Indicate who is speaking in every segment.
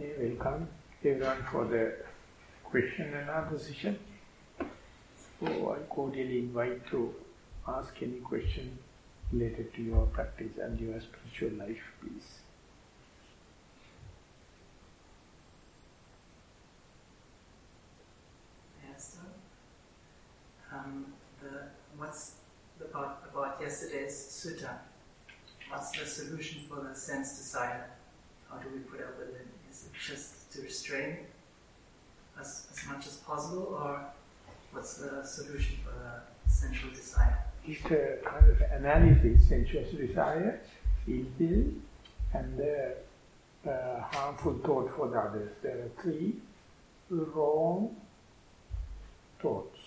Speaker 1: Welcome everyone for the question and answer session. So I cordially invite to ask any question related to your practice and your spiritual life, please.
Speaker 2: Yes, um, the, what's about, about yesterday's sutta? What's the solution for the sense desire? How do we put up with it? Just to restrain as, as much as possible, or what's the solution for the sensual desire?
Speaker 1: It's a kind of analysis, sensual desire, will, and the uh, harmful thought for the others. There are three wrong thoughts.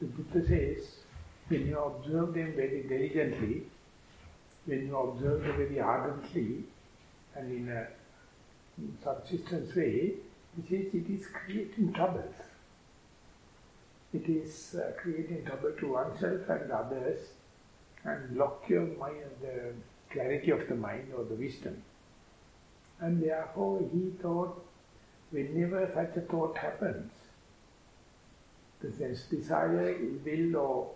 Speaker 1: The Buddha says, when you observe them very diligently, when you observe them very ardently, and in a subsistence way, he says it is creating troubles. It is uh, creating trouble to oneself and others and block your mind, the clarity of the mind or the wisdom. And therefore he thought, whenever such a thought happens, the sense desire, will or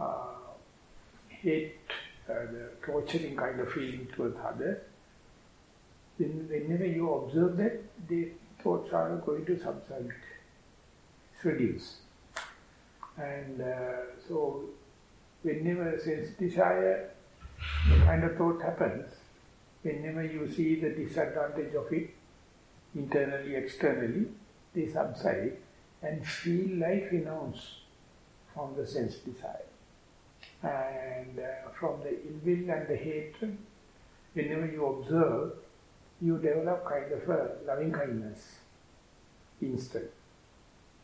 Speaker 1: uh, hate, uh, the torturing kind of feeling towards others, whenever you observe that, the thoughts are going to subside, reduce. And uh, so, whenever sense desire kind of thought happens, whenever you see the disadvantage of it, internally, externally, they subside and feel like renounce from the sense desire. And uh, from the ill will and the hatred, whenever you observe, you develop kind of a loving kindness instant.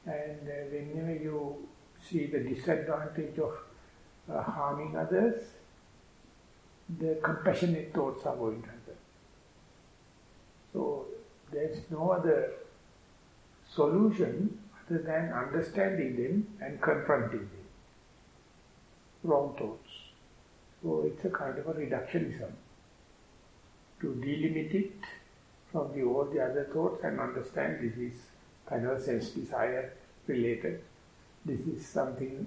Speaker 1: And uh, whenever you see the disadvantage of uh, harming others, the compassionate thoughts are going to happen. So there's no other solution other than understanding them and confronting them. Wrong thoughts. So it's a kind of a reductionism to delimit it from the all the other thoughts and understand this is kind of sense desire related. This is something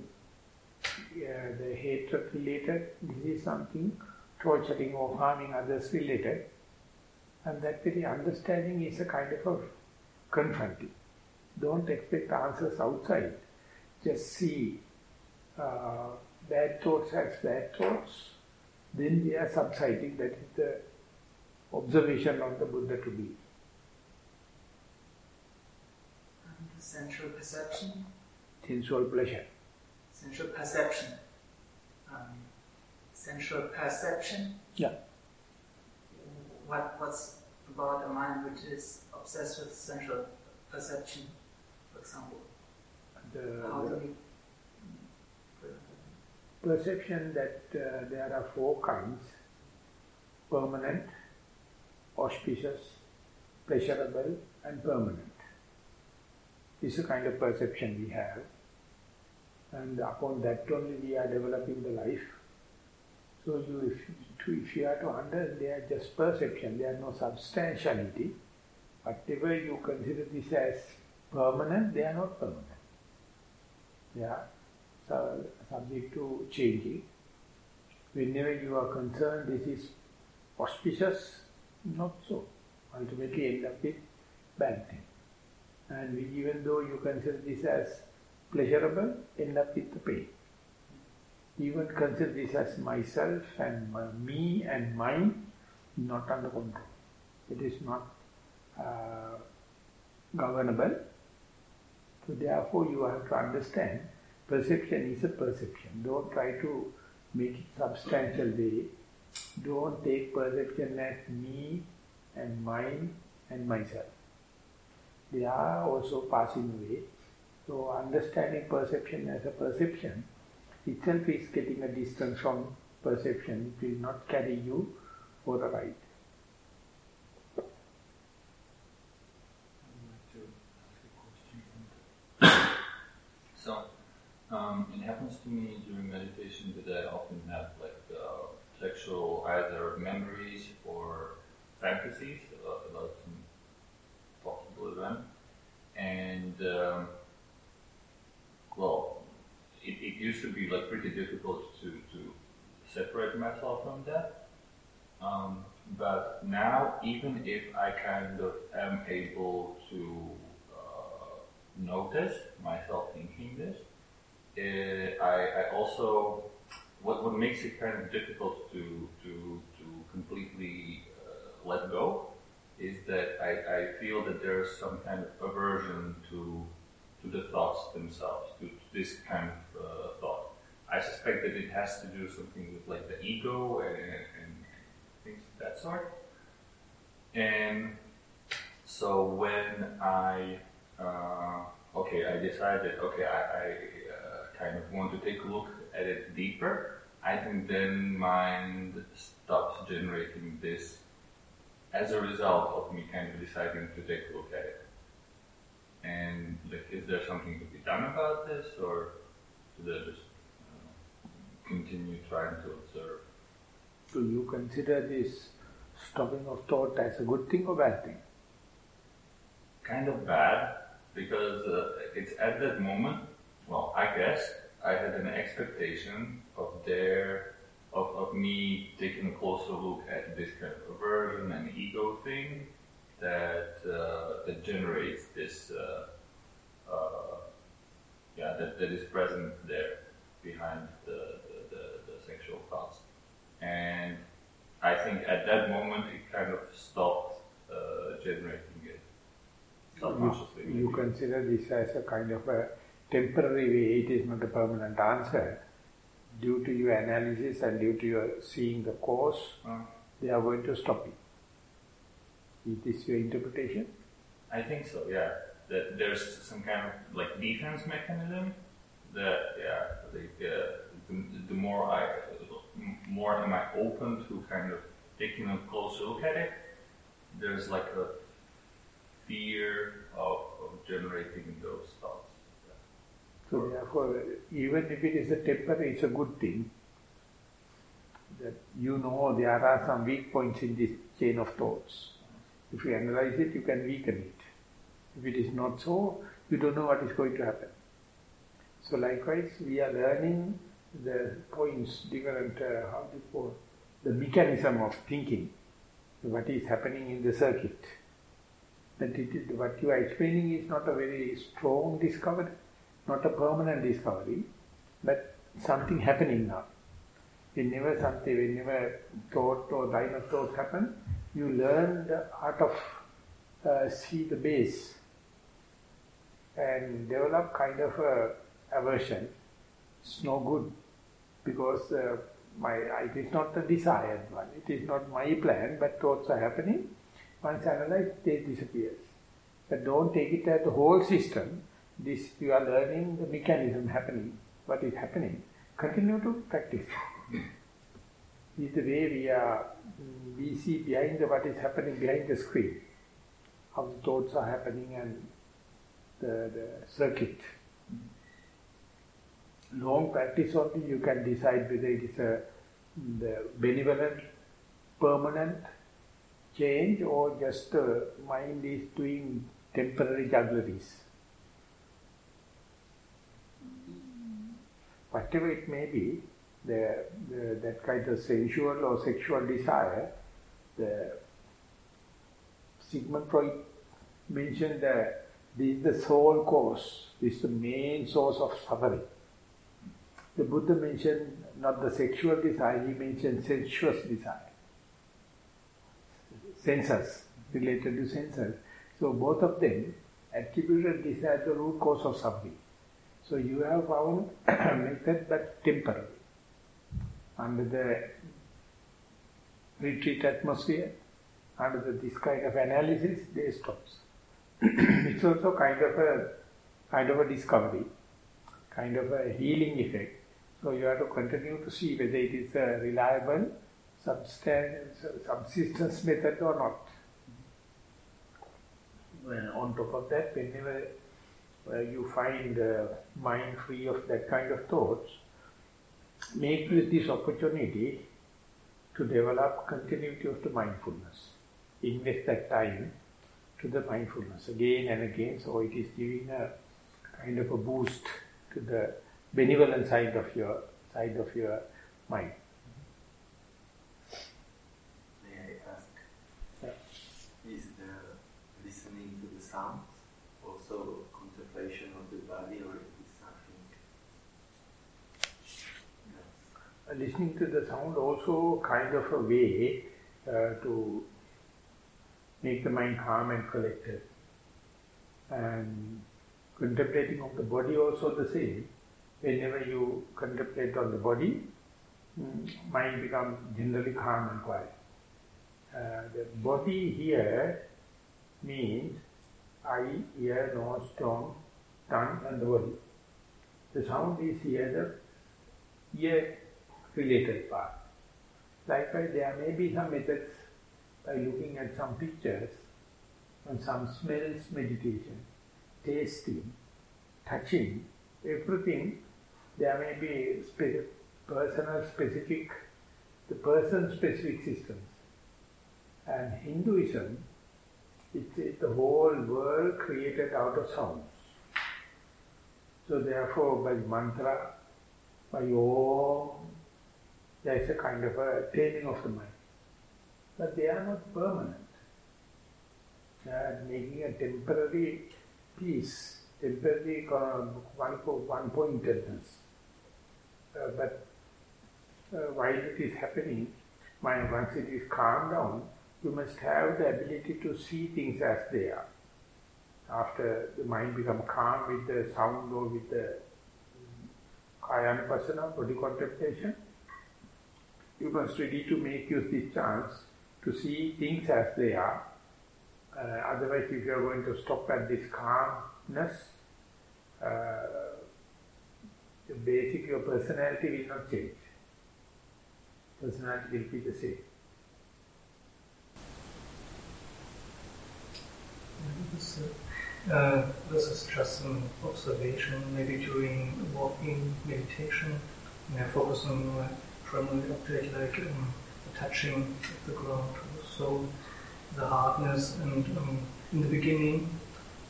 Speaker 1: uh, the hatred related. This is something torturing or harming others related. And that very understanding is a kind of a confronting. Don't expect answers outside. Just see uh, bad thoughts as bad thoughts. Then they are subsiding. That is the observation of the Buddha to be.
Speaker 2: And the sensual perception?
Speaker 1: Sensual pleasure.
Speaker 2: Sensual perception. Um, sensual perception?
Speaker 1: Yeah.
Speaker 2: What, what's about a mind which is obsessed with sensual perception, for example?
Speaker 1: The,
Speaker 2: How do we
Speaker 1: perception that uh, there are four kinds, permanent, auspicious, pleasurable and permanent. This is a kind of perception we have. And upon that only we are developing the life. So you, if, if you are to understand, they are just perception, they are no substantiality. Whatever you consider this as permanent, they are not permanent. They are subject to changing. Whenever you are concerned, this is auspicious, not so. Ultimately end up with bad thing. And even though you consider this as pleasurable, end up with the pain. Even consider this as myself and my, me and mine, not under control. It is not uh, governable. So therefore you have to understand, perception is a perception. Don't try to make it substantial way. Don't take perception as me and mine and myself. They are also passing away. So understanding perception as a perception itself is getting a distance from perception. It will not carry you for a ride.
Speaker 3: So, um, it happens to me during meditation that I often sexual either memories or fantasies about, about possible event. And, um, well, it, it used to be like pretty difficult to, to separate myself from that. Um, but now, even if I kind of am able to uh, notice myself thinking this, uh, I, I also what what makes it kind of difficult to to to completely uh, let go is that I, I feel that there's some kind of aversion to to the thoughts themselves, to, to this kind of uh, thought. I suspect that it has to do something with like the ego and, and things of that sort. And so when I uh, okay, I decided okay, I, I uh, kind of want to take a look at it deeper. I think then mind stops generating this as a result of me kind of deciding to take a look at it. And like, is there something to be done about this, or should I just uh, continue trying to observe?
Speaker 1: Do you consider this stopping of thought as a good thing or bad thing?
Speaker 3: Kind of bad, because uh, it's at that moment, well, I guess, I had an expectation their of, of me taking a closer look at this kind of aversion and ego thing that uh, that generates this uh, uh, yeah that, that is present there behind the, the, the, the sexual thoughts and I think at that moment it kind of stopped uh, generating it subconsciously.
Speaker 1: You, you consider this as a kind of a temporary way, it is not a permanent answer. Due to your analysis and due to your seeing the cause, uh, they are going to stop you. Is this your interpretation?
Speaker 3: I think so, yeah. That there's some kind of like defense mechanism that, yeah, like, uh, the, the more I, more am I open to kind of taking a closer look at it, there's like a fear of, of generating those thoughts.
Speaker 1: So therefore, even if it is a temper, it's a good thing. That you know there are some weak points in this chain of thoughts. If you analyze it, you can weaken it. If it is not so, you don't know what is going to happen. So likewise, we are learning the points, different, uh, how the mechanism of thinking, what is happening in the circuit. That it is, what you are explaining is not a very strong discovery not a permanent discovery, but something happening now. Whenever something, whenever thought or line of thought happen, you learn the art of uh, see the base and develop kind of a aversion. It's no good because uh, my it is not the desired one. It is not my plan, but thoughts are happening. Once analyzed, they disappear. But don't take it as the whole system this you are learning the mechanism happening, what is happening. Continue to practice. This is the way we are, we see behind the, what is happening behind the screen. How the thoughts are happening and the, the circuit. Long practice only you can decide whether it is a the benevolent, permanent change or just the mind is doing temporary juggleries. Whatever it may be, the, the, that kind of sensual or sexual desire, the Sigmund Freud mentioned that this is the sole cause, this is the main source of suffering. The Buddha mentioned not the sexual desire, he mentioned sensuous desire. Senses, related to senses. So both of them attributed this as the root cause of suffering. So you have found method but temporary. Under the retreat atmosphere, under the, this kind of analysis, they stops. it's also kind of a kind of a discovery, kind of a healing effect. So you have to continue to see whether it is a reliable substance, subsistence method or not. Well, on top of that, whenever where you find uh, mind free of that kind of thoughts, make with this opportunity to develop continuity of the mindfulness. Invest that time to the mindfulness again and again. So it is giving a kind of a boost to the benevolent side of your side of your mind.
Speaker 4: May I ask? Is the listening to the sounds also contemplation of the body or is something
Speaker 1: else? Uh, listening to the sound also kind of a way uh, to make the mind calm and collected. And contemplating of the body also the same. Whenever you contemplate on the body, mm, mind becomes generally calm and quiet. Uh, the body here means eye, ear, nose, tongue, tongue and the body. The sound is here the ear related part. Likewise, there may be some methods by looking at some pictures and some smells meditation, tasting, touching, everything, there may be spe personal specific, the person specific systems. And Hinduism, it's, the whole world created out of sounds. So therefore by mantra, by Om, there is a kind of a taming of the mind. But they are not permanent. They are making a temporary peace, temporary one, one pointedness. Uh, but uh, while it is happening, mind, once it is calmed down, you must have the ability to see things as they are. After the mind become calm with the sound or with the kaya body contemplation, you must ready to make use this chance to see things as they are. Uh, otherwise, if you are going to stop at this calmness, uh, basic your personality will not change. Personality will be the same.
Speaker 5: This, uh, this is just an observation, maybe during walking meditation, I focus on my primary object like um, touching the ground. So the hardness and um, in the beginning,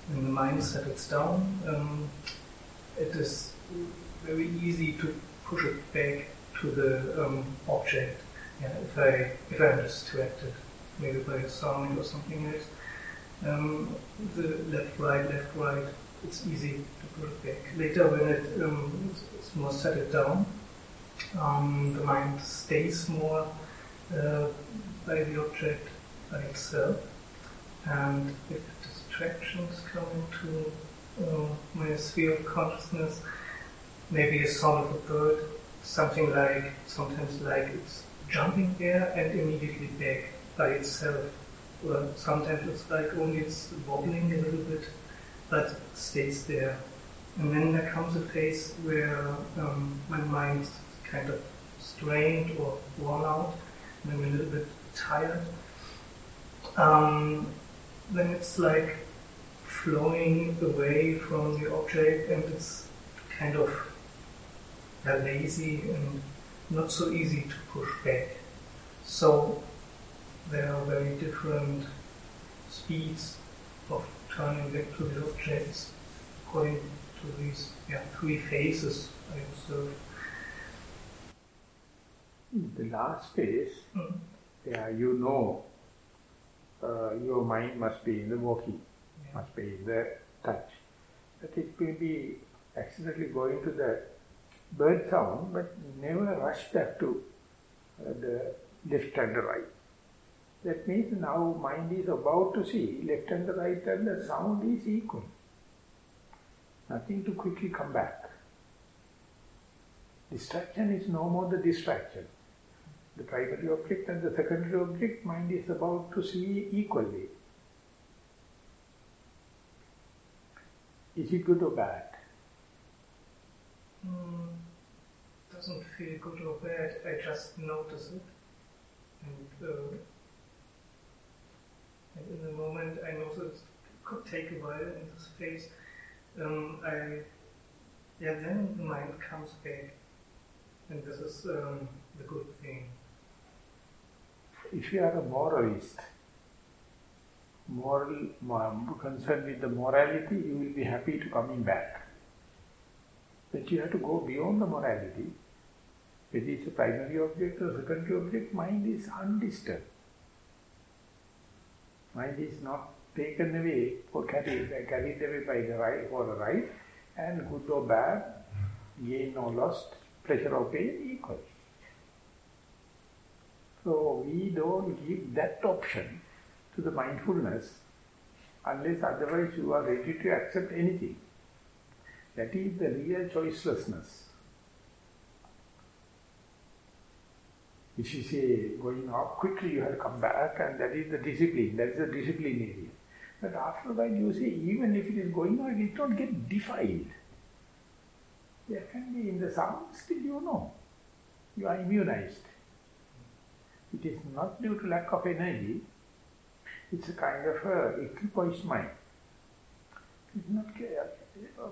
Speaker 5: when the mind settles down, um, it is very easy to push it back to the um, object. Yeah, if I if I'm distracted, maybe by a sound or something else, um, the left right left right, it's easy to push it back. Later, when it um, it's more settled down, um, the mind stays more uh, by the object by itself. And if distractions come into uh, my sphere of consciousness, maybe a song of a bird, something like, sometimes like it's jumping there and immediately back by itself. Or sometimes it's like only it's wobbling a little bit, but stays there. And then there comes a phase where um, my mind kind of strained or worn out, maybe a little bit tired, um, then it's like flowing away from the object and it's kind of lazy and not so easy to push back. So there are very different speeds of turning back to the objects according to these yeah, three phases I observed.
Speaker 1: The last phase, mm. yeah, you know, uh, your mind must be in the walking, yeah. must be in the touch. But it may be accidentally going to the bird sound, but never rush back to uh, the left and the right. That means now mind is about to see left and the right and the sound is equal. Nothing to quickly come back. Distraction is no more the distraction the primary object and the secondary object, mind is about to see equally. Is it good or bad?
Speaker 5: Mm, doesn't feel good or bad. I just notice it. And, uh, and in the moment I notice it could take a while in this phase. Um, I, yeah, then the mind comes back. And this is um, the good thing
Speaker 1: if you are a moralist, moral, concerned with the morality, you will be happy to coming back. But you have to go beyond the morality. Whether it's a primary object or secondary object, mind is undisturbed. Mind is not taken away or carried, carried away by the right or the right, and good or bad, gain or lost, pleasure or pain equal. So we don't give that option to the mindfulness unless otherwise you are ready to accept anything. That is the real choicelessness. If you say going off quickly, you have to come back and that is the discipline, that is the discipline area. But after while you say, even if it is going on, it don't get defiled. There can be in the sound, still you know. You are immunized. It is not due to lack of energy, it's a kind of a equipoised mind. It's not uh,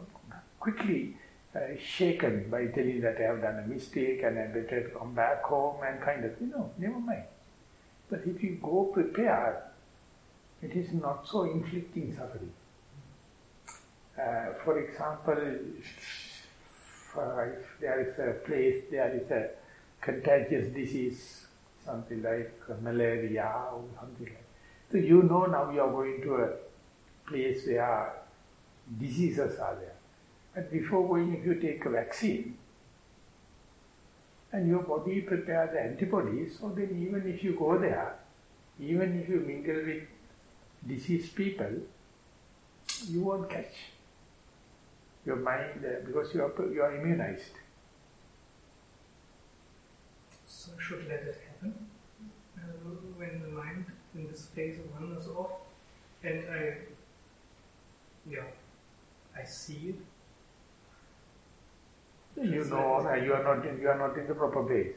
Speaker 1: quickly uh, shaken by telling that I have done a mistake and I better come back home and kind of, you know, never mind. But if you go prepared, it is not so inflicting suffering. Uh, for example, uh, if there is a place, there is a contagious disease, something like malaria or something like so you know now you are going to a place where diseases are there. But before going, if you take a vaccine, and your body prepares the antibodies, so then even if you go there, even if you mingle with diseased people, you won't catch. Your mind, uh, because you are, you are immunized.
Speaker 5: So should let happen? Uh, when the mind in this phase of oneness off, and I, yeah, I see it.
Speaker 1: You know that you are not in, you are not in the proper place.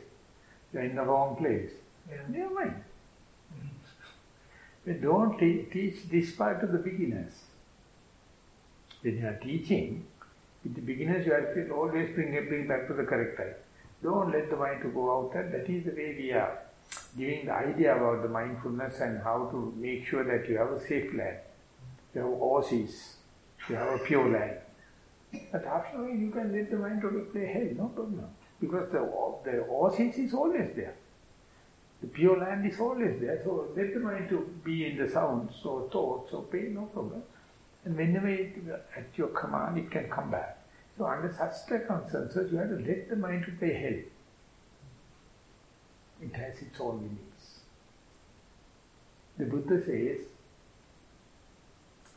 Speaker 1: You are in the wrong place.
Speaker 5: Yeah.
Speaker 1: Never mind. But don't teach this part to the beginners. When you are teaching, with the beginners you have to always bring back to the correct time. Don't let the mind to go out there. That is the way we are giving the idea about the mindfulness and how to make sure that you have a safe land, you have oasis, you have a pure land. But after all, you can let the mind to play hell, no problem. Because the, the oasis is always there. The pure land is always there. So let the mind to be in the sounds or thoughts or pain, no problem. And whenever it, at your command, it can come back. So under such circumstances, you have to let the mind to play hell. It has its own limits. The Buddha says,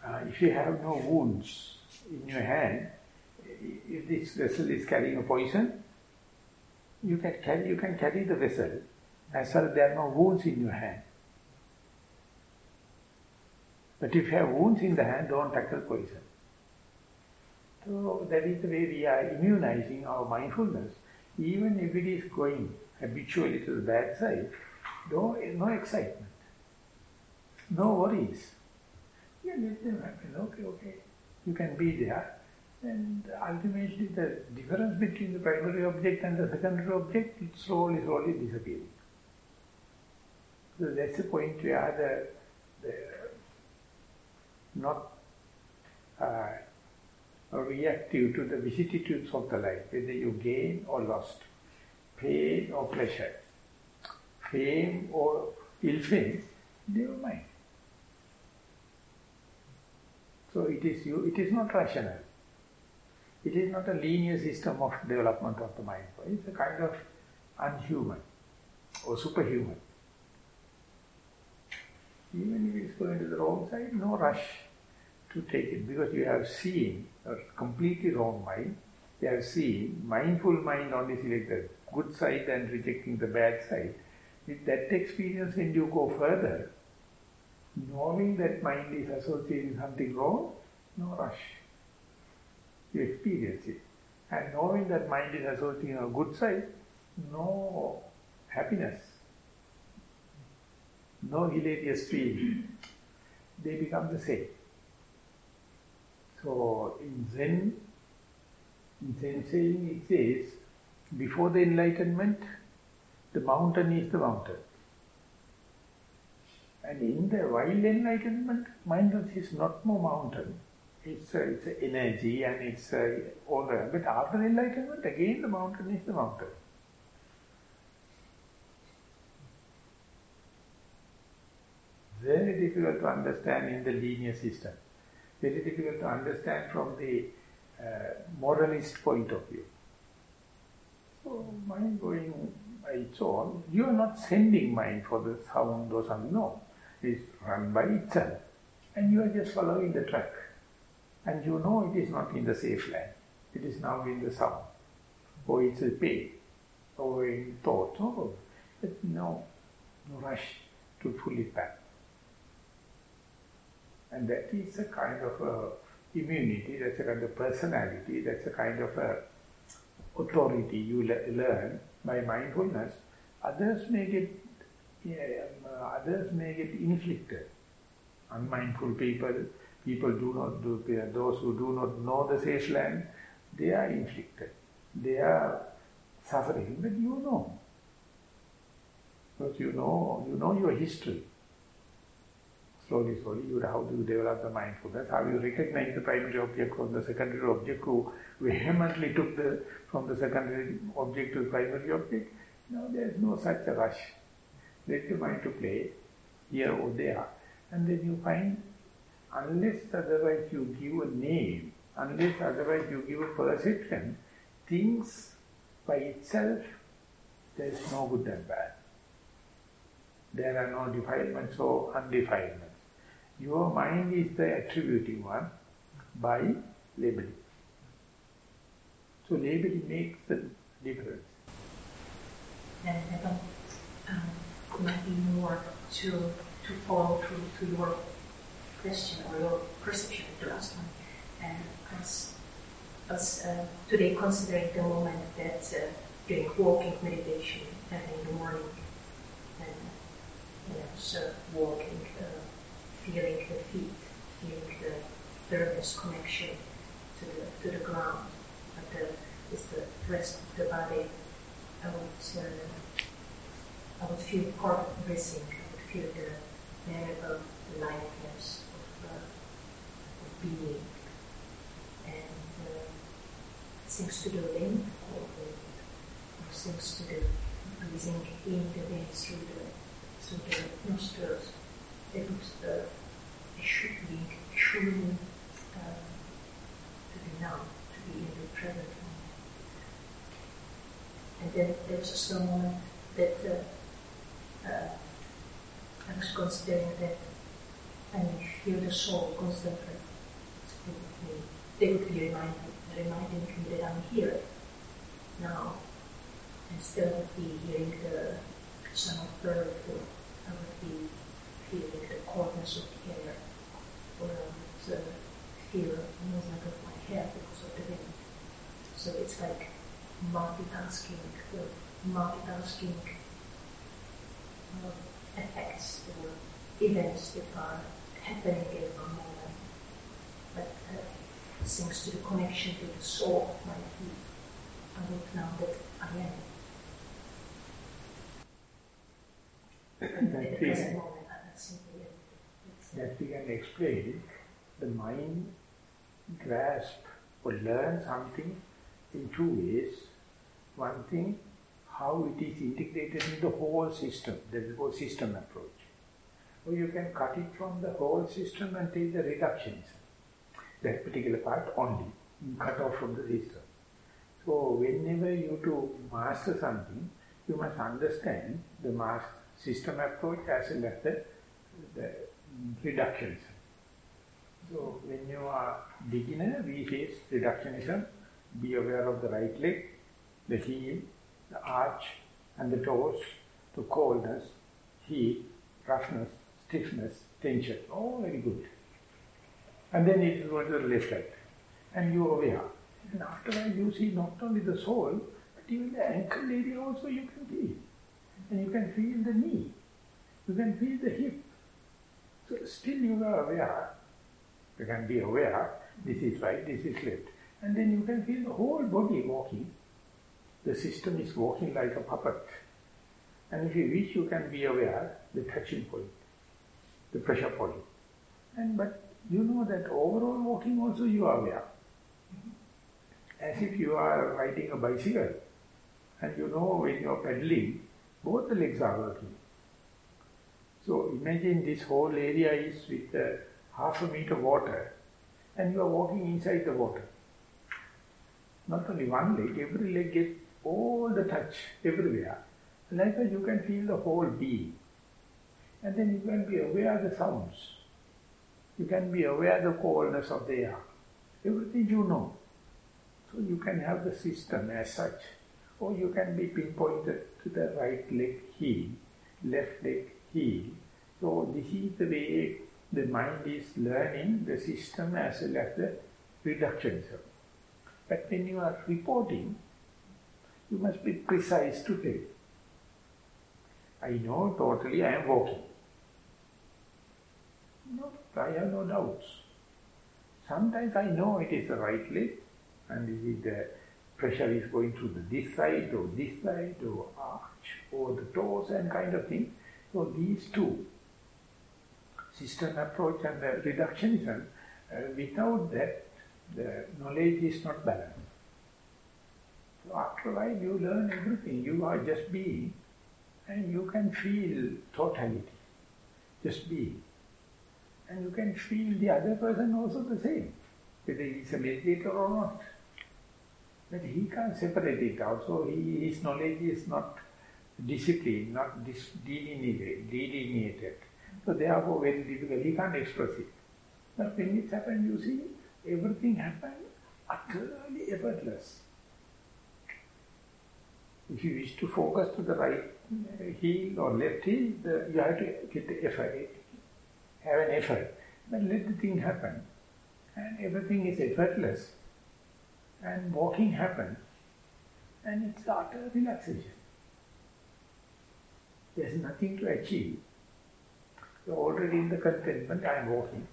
Speaker 1: uh, if you have no wounds in your hand, if this vessel is carrying a poison, you can carry, you can carry the vessel as far as there are no wounds in your hand. But if you have wounds in the hand, don't tackle poison. So that is the way we are immunizing our mindfulness, even if it is going habitually to the bad side, no, no excitement, no worries. You let them happen, okay, okay. You can be there. And ultimately the difference between the primary object and the secondary object, it slowly, slowly disappearing. So that's the point where the, the not uh, reactive to the vicissitudes of the life, whether you gain or lost pain or pleasure, fame or ill fame, never mind. So it is you. It is not rational. It is not a linear system of development of the mind. It's a kind of unhuman or superhuman. Even if it's going to the wrong side, no rush to take it because you have seen a completely wrong mind. You have seen mindful mind only selected good side and rejecting the bad side. With that experience, when you go further, knowing that mind is associating something wrong, no rush. You experience it. And knowing that mind is associating a good side, no happiness, no hilarious feeling. They become the same. So in Zen saying it says, before the enlightenment, the mountain is the mountain. And in the wild enlightenment, mindfulness is not more mountain. It's, uh, it's energy and it's uh, all that. But after enlightenment, again the mountain is the mountain. Very difficult to understand in the linear system. Very difficult to understand from the uh, moralist point of view. So mind going by its own, you are not sending mind for the sound or something, no. It's run by itself. And you are just following the track. And you know it is not in the safe land. It is now in the sound. Or it's a pain. Or in thought. Oh, but no, no rush to pull it back. And that is a kind of a immunity, that's a kind of personality, that's a kind of a authority you le learn by mindfulness. Others may get, yeah, um, others may get inflicted. Unmindful people, people do not do, those who do not know the safe land, they are inflicted. They are suffering, but you know. Because you know, you know your history slowly, slowly, you how do you develop the mindfulness, how you recognize the primary object from the secondary object who vehemently took the from the secondary object to the primary object. Now there is no such a rush. Let the mind to play here or there. And then you find, unless otherwise you give a name, unless otherwise you give a perception, things by itself, there is no good and bad. There are no defilements or undefilements. Your mind is the attributing one by labeling. So labeling makes the difference.
Speaker 6: And I don't, um, be more to to follow through to your question or your perception of the last one. And as, as uh, today considering the moment that uh, during walking meditation and in the morning and you know, so walking uh, feeling the feet, feeling the firmest connection to the, to the ground, but the, with the rest of the body, I would, uh, I would feel of breathing, I would feel the variable lightness of, uh, of being. And uh, things to the limb, or, or things to the breathing in the way through the, through the nostrils it was the should be truly um, to be now, to be in the present moment. And then there was a moment that uh, uh, I was considering that you feel the soul constantly, speaking with me. they would be reminding, reminding me that I'm here now. Instead of be hearing the sound of bird, I would be feeling the coldness of the air or the feel movement of my head because of the wind. So it's like multitasking, the multitasking uh, effects or events that are happening in one moment. But uh, thanks to the connection to the sole of my feet, I know that I am.
Speaker 1: that is, that we can explain, the mind grasp or learn something in two ways. One thing, how it is integrated in the whole system, that is called system approach. Or you can cut it from the whole system and take the reductions, That particular part only, cut off from the system. So whenever you to master something, you must understand the master system approach as as the, the reductionism. So when you are beginner, we face reductionism. Be aware of the right leg, the heel, the arch and the toes, the coldness, heat, roughness, stiffness, tension. Oh, very good. And then it is going to the left leg. And you are aware. And after that you see not only the sole, but even the ankle area also you can feel. And you can feel the knee. You can feel the hip. Still you are aware, you can be aware, this is right, this is left. And then you can feel the whole body walking. The system is walking like a puppet. And if you wish, you can be aware the touching point. the pressure point. And but you know that overall walking also you are aware. As if you are riding a bicycle and you know when you are pedaling, both the legs are working. So imagine this whole area is with uh, half a meter water and you are walking inside the water. Not only one leg, every leg gets all the touch everywhere. Likewise you can feel the whole being. And then you can be aware of the sounds. You can be aware of the coldness of the air. Everything you know. So you can have the system as such. Or you can be pinpointed to the right leg heel, left leg heel. So this is the way the mind is learning the system as well as the reductionism. But when you are reporting, you must be precise to tell. I know totally I am walking. No, I have no doubts. Sometimes I know it is the right leg and the pressure is going through the this side or this side or arch or the toes and kind of thing. So these two, system approach and the reductionism, uh, without that the knowledge is not balanced. So after a while you learn everything. You are just being and you can feel totality, just being. And you can feel the other person also the same, whether he is a meditator or not. But he can't separate it out, so his knowledge is not disciplined, not dis delineated, delineated. So therefore very difficult, he can't express it. But when it happens, you see, everything happens utterly effortless. If you wish to focus to the right heel or left heel, the, you have to get the effort, have an effort. But let the thing happen. And everything is effortless. And walking happens. And it's utter relaxation. There's nothing to achieve. You're already in the contentment, I am walking.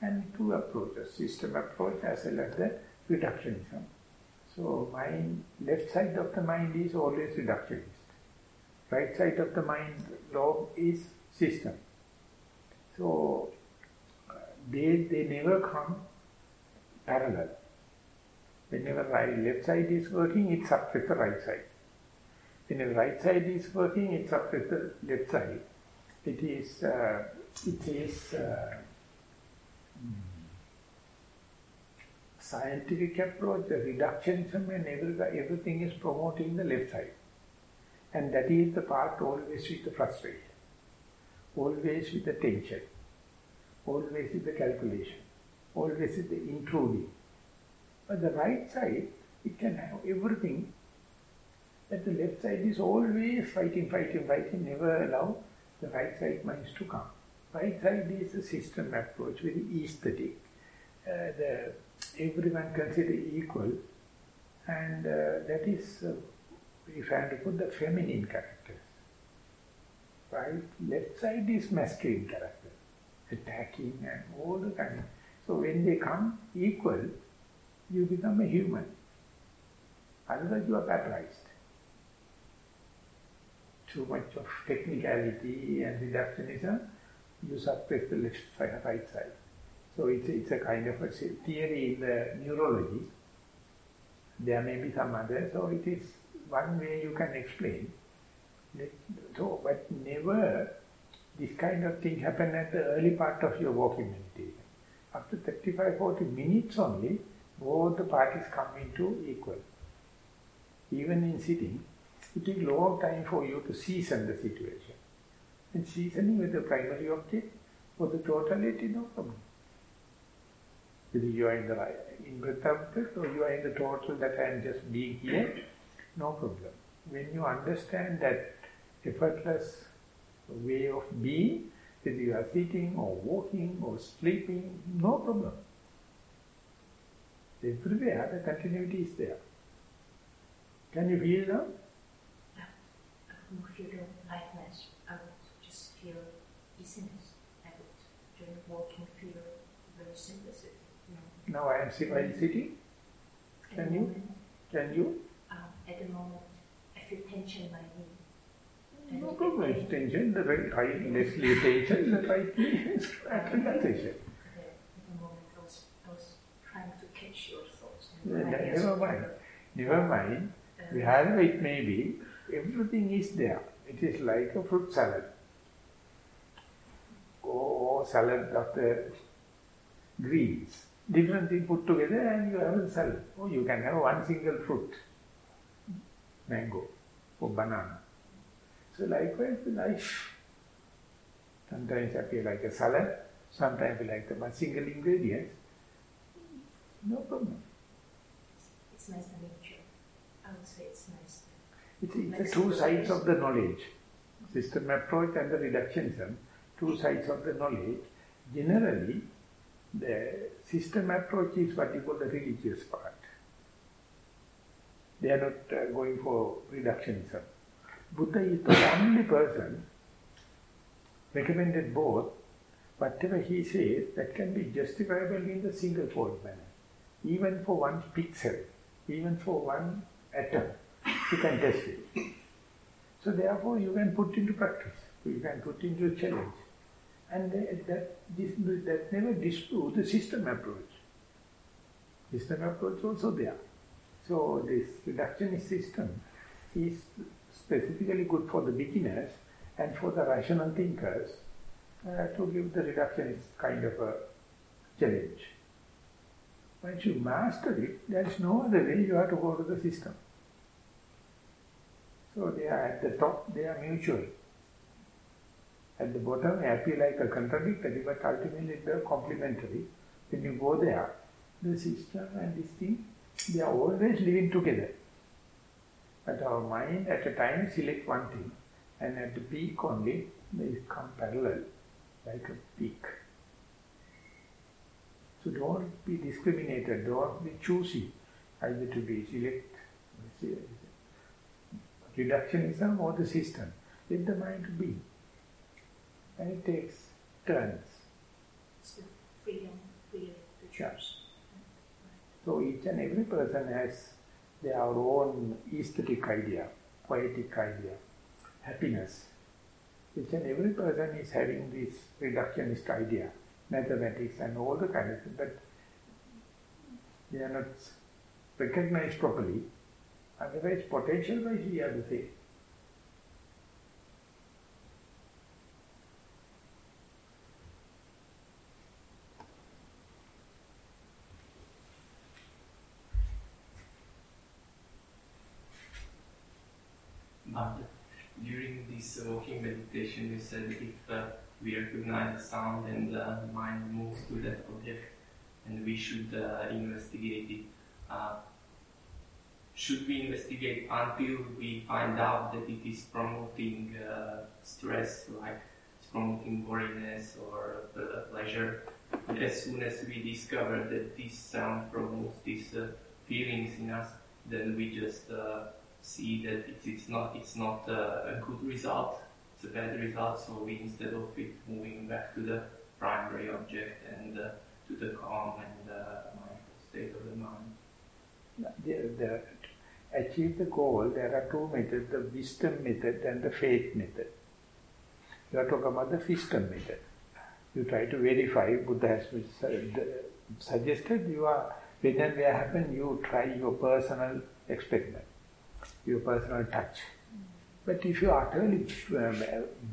Speaker 1: And two approaches, system approach as well as the reductionism. So mind, left side of the mind is always reductionist. Right side of the mind lobe is system. So they, they never come parallel. Whenever right, left side is working, it suppresses the right side. Whenever right side is working, it suppresses the left side. It is, uh, it is uh, scientific approach, the reductionism and every, everything is promoting the left side. And that is the part always with the frustration, always with the tension, always with the calculation, always with the intruding. But the right side, it can have everything, but the left side is always fighting, fighting, fighting, never allow the right side minds to come. Right side is a system approach, very aesthetic. Uh, the everyone considered equal and uh, that is uh, if I have to put the feminine characters right left side is masculine character attacking and all the kind so when they come equal you become a human otherwise you are paralyzed too much of technicality and reductionism you suppress the left side, right side so it's, it's a kind of a theory in the neurology. There may be some other, so it is one way you can explain. So, but never this kind of thing happen at the early part of your walking meditation. After 35-40 minutes only, both the parties come into equal. Even in sitting, it takes long time for you to season the situation. And seasoning with the primary object, for the totality, no problem. Whether you are in the right, in breath object or you are in the total that I am just being here, no problem. When you understand that effortless way of being, whether you are sitting or walking or sleeping, no problem. Everywhere the continuity is there. Can you feel now?
Speaker 6: Would feel lightness. I would just feel easiness. I would, during walking, feel very simplicity.
Speaker 1: Now I am sitting. Can you? Can you?
Speaker 6: Um, at the moment, I feel tension in my knee. And
Speaker 1: No problem. It's tension, the right, right lessly tension, the right relaxation.
Speaker 6: At the moment, I was, I was trying to catch your thoughts.
Speaker 1: Yeah, never mind. Never mind. Wherever it may be, everything is there. It is like a fruit salad. Or salad of the greens. Different things put together and you have a salad. Or you can have one single fruit. Mango or banana. So likewise life. Sometimes appear like a salad, sometimes like a single ingredient. No problem.
Speaker 6: It's nice to meet you. I would say it's nice.
Speaker 1: It's, it's the two sides of the knowledge. System approach and the reductionism, two sides of the knowledge. Generally, the system approach is what you call the religious part. They are not uh, going for reductionism. Buddha is the only person recommended both. Whatever he says, that can be justifiable in the single fold manner. Even for one pixel, even for one atom, you can test it. So therefore you can put into practice, you can put into a challenge. And that, that, never disproves the system approach. System approach also there. So this reductionist system is specifically good for the beginners and for the rational thinkers uh, to give the reductionist kind of a challenge. Once you master it, there is no other way you have to go to the system. So they are at the top, they are mutual. At the bottom, they appear like a contradictory, but ultimately they are complementary. When you go there, the system and this thing, they are always living together. But our mind at a time select one thing, and at the peak only, they come parallel, like a peak. So don't be discriminated, don't be choosy, either to be select reductionism or the system. Let the mind be. And it takes turns.
Speaker 6: It's the freedom, freedom to choose.
Speaker 1: So each and every person has their own aesthetic idea, poetic idea, happiness. Each and every person is having this reductionist idea, mathematics and all the kind of things, but they are not recognized properly. Otherwise, potential-wise, we are the same.
Speaker 4: But during this walking meditation, you said if uh, we recognize the sound and the mind moves to that object, and we should uh, investigate it. Should we investigate until we find out that it is promoting uh, stress, like it's promoting boringness or uh, pleasure? As soon as we discover that this sound promotes these uh, feelings in us, then we just uh, see that it, it's not it's not uh, a good result, it's a bad result. So we instead of it moving back to the primary object and uh, to the calm and uh, mindful state of the mind.
Speaker 1: The, the, achieve the goal, there are two methods, the wisdom method and the faith method. You are talking about the wisdom method. You try to verify, Buddha has suggested, you are, when and where happen, you try your personal experiment, your personal touch. But if you are utterly um,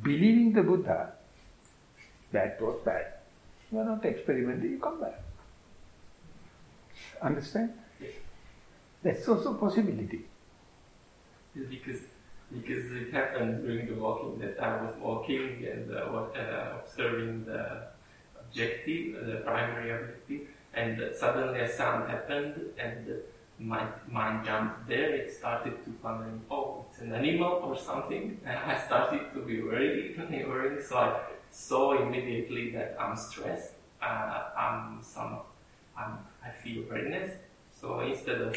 Speaker 1: believing the Buddha, that was bad. You are not experimenting, you come back. Understand? That's also a possibility.
Speaker 4: Because because it happened during the walking that I was walking and uh, uh, observing the objective, the primary objective, and suddenly a sound happened and my mind jumped there. It started to wondering, oh, it's an animal or something, and I started to be worried, worried. So I saw immediately that I'm stressed. Uh, I'm some, I'm, I feel weariness. So instead of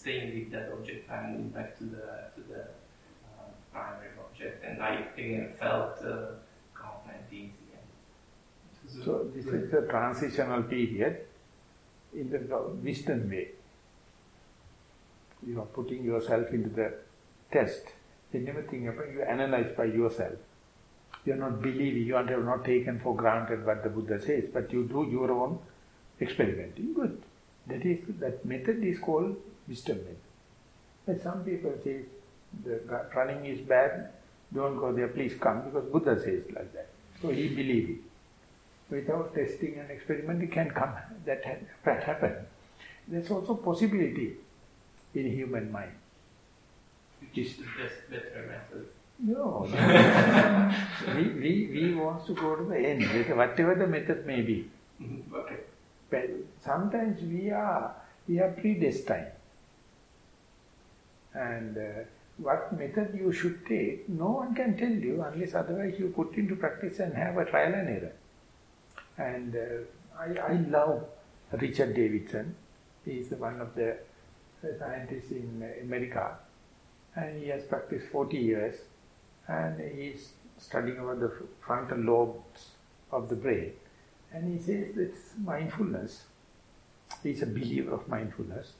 Speaker 4: staying with that object, I'm back to the to the uh, primary object, and I again felt uh, and easy.
Speaker 1: So this is the transitional period in the wisdom way. You are putting yourself into the test. Whenever thing happens, you analyze by yourself. You are not believing, you are not taken for granted what the Buddha says, but you do your own experimenting. Good. That is that method is called wisdom method. But some people say the running is bad, don't go there, please come, because Buddha says like that. So he believes it. Without testing and experiment, it can come. That can happen. There's also possibility in human mind.
Speaker 4: Which is the best, better method.
Speaker 1: No. we, we, we want to go to the end, whatever the method may be.
Speaker 4: Mm-hmm. Okay.
Speaker 1: But sometimes we are, we are predestined. And uh, what method you should take, no one can tell you unless otherwise you put into practice and have a trial and error. And uh, I, I love Richard Davidson. He is one of the scientists in America. And he has practiced 40 years. And he is studying about the frontal lobes of the brain. And he says it's mindfulness. He's a believer of mindfulness.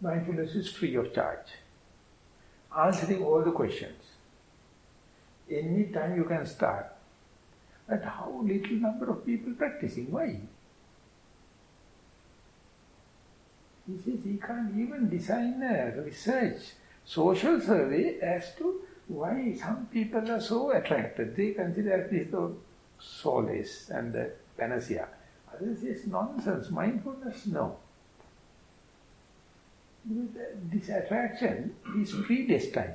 Speaker 1: Mindfulness is free of charge answering all the questions. Any time you can start. But how little number of people practicing? Why? He says he can't even design a research, social survey as to why some people are so attracted. They consider this the solace and the panacea. Others is nonsense. Mindfulness, no this attraction is predestined.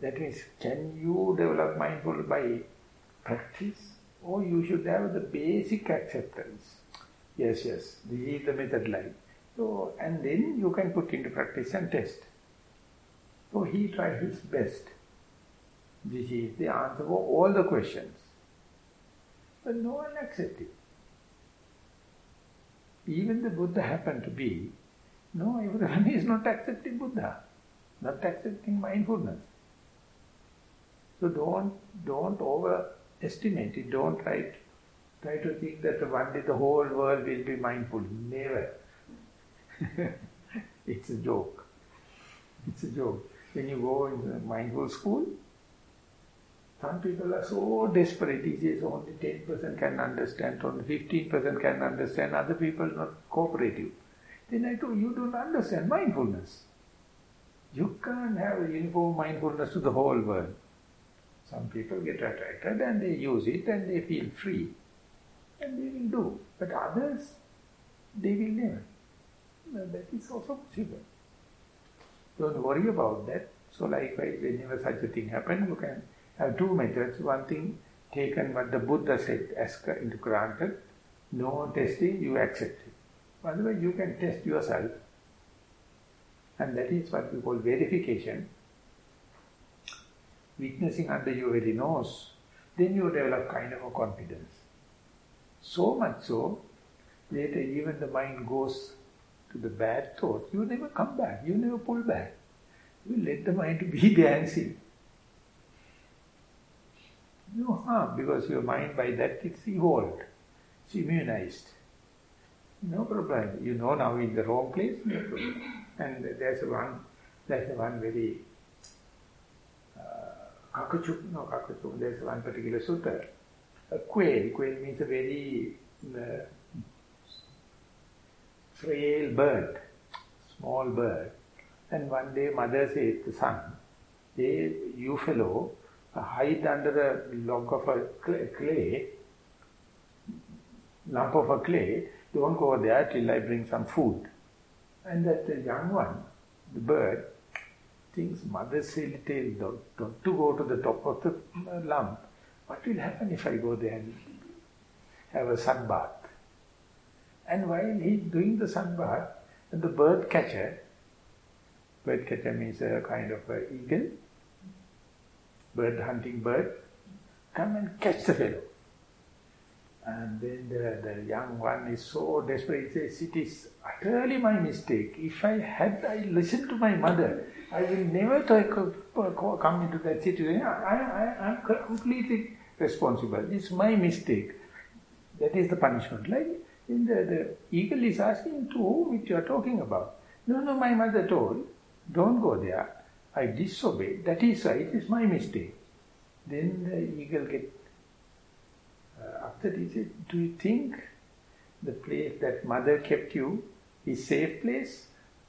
Speaker 1: That means, can you develop mindful by practice? Or you should have the basic acceptance. Yes, yes, this is the method like. So, and then you can put into practice and test. So he tried his best. This is the answer for all the questions. But no one accepted. Even the Buddha happened to be no, everyone is not accepting Buddha, not accepting mindfulness. So don't, don't overestimate it, don't try, try to think that one day the whole world will be mindful. Never. it's a joke. It's a joke. When you go in the mindful school, some people are so desperate, he says only 10% can understand, only 15% can understand, other people not cooperative. Then I told you don't understand mindfulness. You can't have uniform mindfulness to the whole world. Some people get attracted and they use it and they feel free. And they will do. But others, they will never. that is also possible. Don't worry about that. So likewise, whenever such a thing happens, you can have two methods. One thing, taken what the Buddha said as into granted. No testing, you accept it. Otherwise you can test yourself. And that is what we call verification. Witnessing under your very nose, then you develop kind of a confidence. So much so, later even the mind goes to the bad thought, you never come back, you never pull back. You let the mind be there and see. No harm, because your mind by that it's evolved, it's immunized. No problem. You know now in the wrong place, no problem. And there's one, there's one very, uh, no there's one particular sutta. A quail, quail means a very uh, frail bird, small bird. And one day mother says to son, hey, you fellow, hide under a log of a clay, lump of a clay, don't go there till I bring some food. And that the young one, the bird, thinks mother silly don't to go to the top of the lump. What will happen if I go there and have a sun bath? And while he's doing the sun bath, the bird catcher, bird catcher means a kind of a eagle, bird hunting bird, come and catch the fellow. And then the, the young one is so desperate, he says, it is utterly my mistake. If I had I listened to my mother, I will never come into that situation. I, am completely responsible. It's my mistake. That is the punishment. Like in the, the eagle is asking to whom you are talking about. No, no, my mother told, don't go there. I disobeyed, that is right, it's my mistake. Then the eagle get uh, he said, do you think the place that mother kept you is safe place?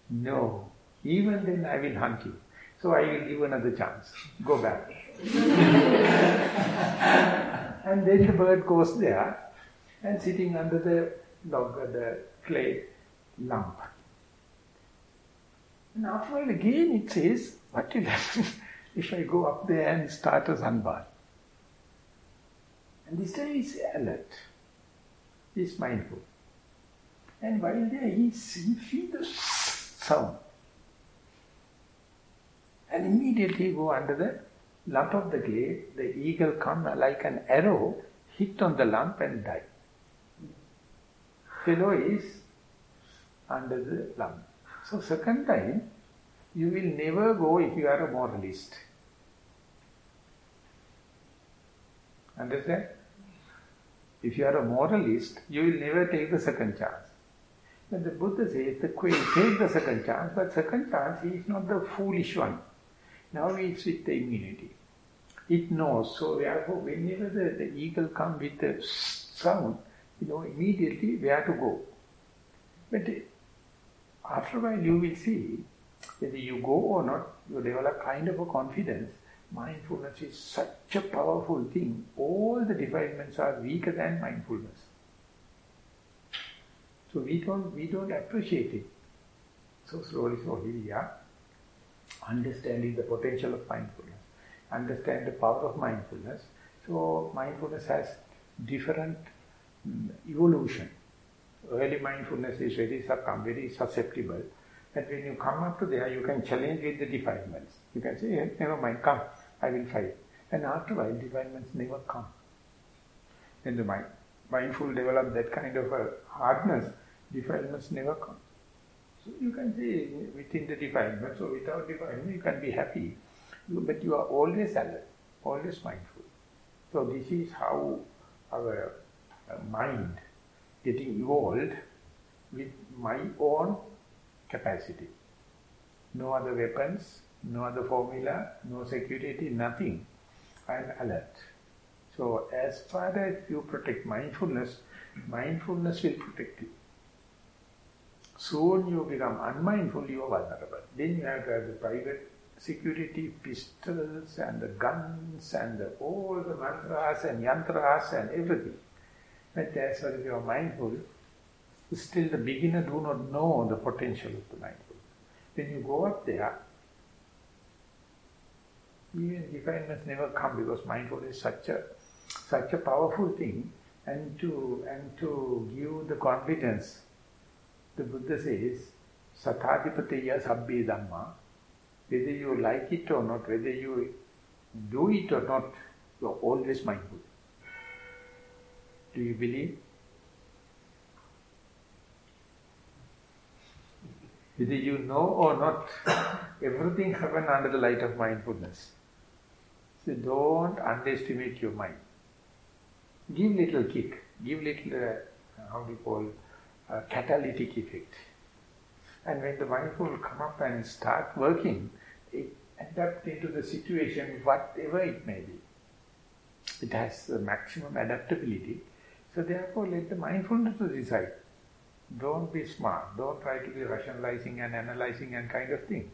Speaker 1: No. Even then I will hunt you. So I will give another chance. Go back. and then the bird goes there and sitting under the log, the clay lump. And after a while again it says, what will happen if I go up there and start a sunbath? And this time he's alert. he is mindful. And while there he, he feels the sound. And immediately go under the lump of the clay, the eagle come like an arrow, hit on the lump and die. Fellow is under the lump. So second time, you will never go if you are a moralist. Understand? If you are a moralist, you will never take the second chance. But the Buddha says, the quail take the second chance, but second chance is not the foolish one. Now is with the immunity. It knows, so therefore whenever the, the eagle comes with the sound, you know immediately where to go. But after a while you will see, whether you go or not, you develop kind of a confidence. Mindfulness is such a powerful thing. All the defilements are weaker than mindfulness. So we don't, we don't appreciate it. So slowly, slowly we are understanding the potential of mindfulness, understand the power of mindfulness. So mindfulness has different um, evolution. Early mindfulness is very succumb, very susceptible. And when you come up to there, you can challenge with the defilements. You can say, hey, never mind, come, I will fight. And after a while, defilements never come. When the mind, mindful develop that kind of a hardness, defilements never come. So you can say within the defilement, so without defilement you can be happy, but you are always alert, always mindful. So this is how our uh, mind getting evolved with my own capacity. No other weapons, no other formula, no security, nothing. I am alert. So as far as you protect mindfulness, mindfulness will protect you. Soon you become unmindful, you are vulnerable. Then you have to have the private security, pistols and the guns and the, all the mantras and yantras and everything. But as far as you are mindful, still the beginner do not know the potential of the mindful. When you go up there, even defilements never come because mindfulness is such a such a powerful thing and to and to give the confidence the Buddha says, Sathadipateya sabbe dhamma, whether you like it or not, whether you do it or not, you are always mindful. Do you believe? Whether you know or not, everything happens under the light of mindfulness. Don't underestimate your mind. Give little kick, give little, uh, how do you call, uh, catalytic effect. And when the mindful come up and start working, it adapt into the situation, whatever it may be. It has the maximum adaptability. So therefore, let the mindfulness decide. Don't be smart. Don't try to be rationalizing and analyzing and kind of thing.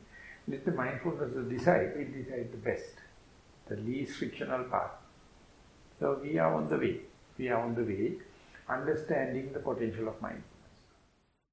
Speaker 1: Let the mindfulness decide. It decides the best, the least frictional path. So we are on the way. We are on the way, understanding the potential of mind.